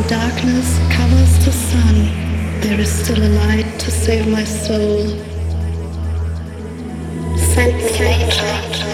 when darkness covers the sun, there is still a light to save my soul. Sent me.